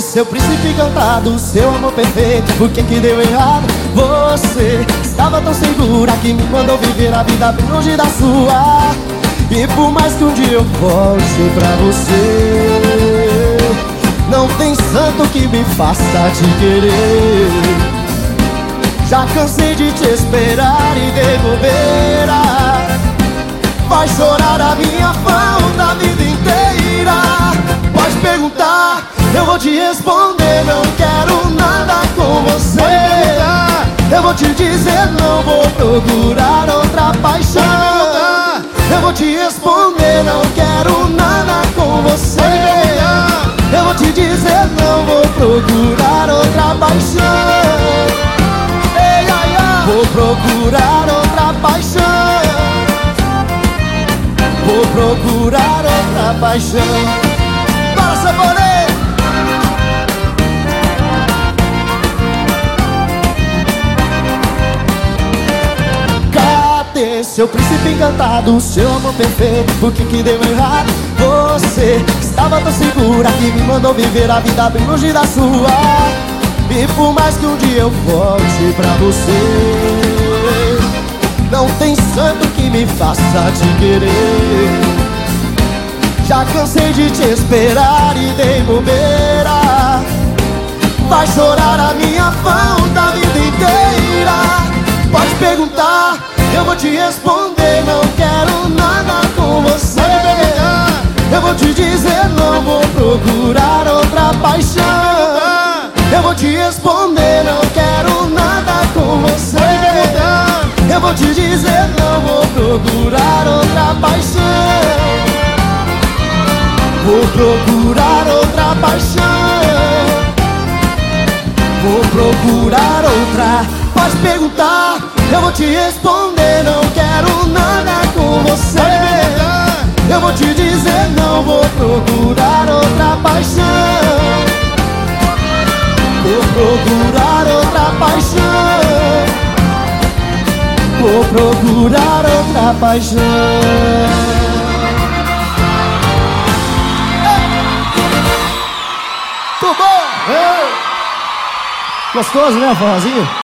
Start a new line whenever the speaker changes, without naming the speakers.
Seu príncipe encantado, seu amor perfeito? Por que que deu errado? Você estava tão segura que me mandou viver a vida bem longe da sua E por mais que um dia eu volte pra você Não tem santo que me faça te querer Já cansei de te esperar e de bobeira Vai chorar a minha falta a vida inteira Pode perguntar, eu vou te responder Não quero nada com você. Eu vou te dizer, não vou procurar outra paixão. Eu vou te responder, não quero nada com você. Eu vou te dizer, não vou procurar outra paixão. Vou procurar outra paixão. Vou procurar outra paixão. Para Saborê seu príncipe encantado, seu amor perfeito. Por que que deu errado? Você estava tão segura que me mandou viver a vida bem longe da sua. E por mais que um dia eu volte pra você não tem santo que me faça te querer. Já cansei de te esperar e dei bobeira. Vai chorar a minha falta a vida te responder Não quero nada com você. Eu vou te dizer, não vou procurar outra paixão. Eu vou te responder, não quero nada com você. Eu vou te dizer, não vou procurar outra paixão. Vou procurar outra paixão. Vou procurar outra. Pode perguntar, eu vou te responder Não quero nada com você. Eu vou te dizer, não vou procurar outra paixão. Vou procurar outra paixão. Vou procurar outra paixão.
Muito bom! Gostoso, né, forrozinho?